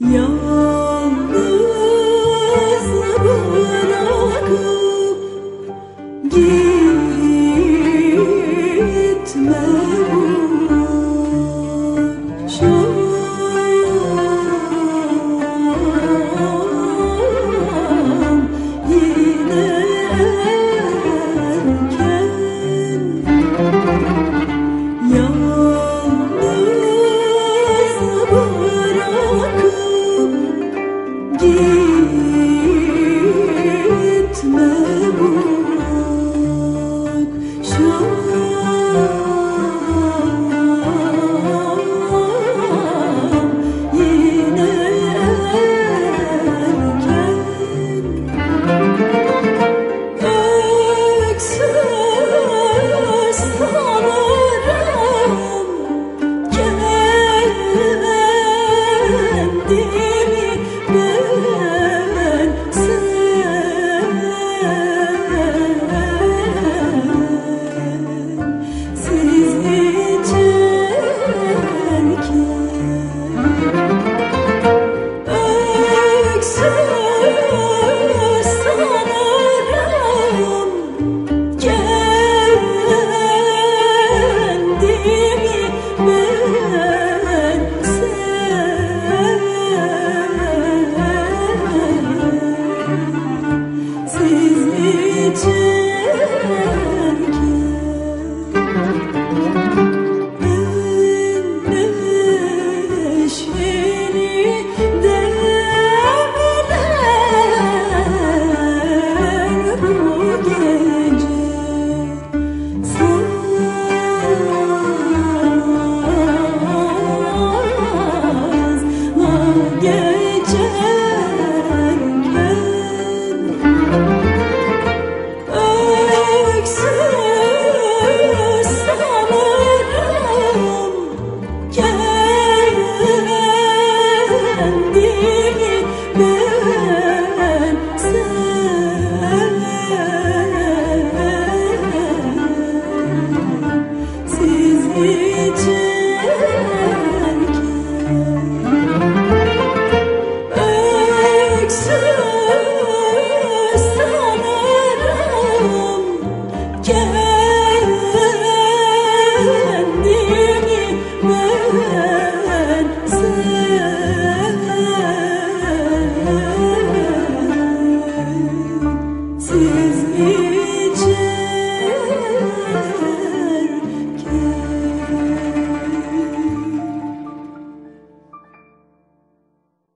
Yalnız bırakıp git give ما أنساك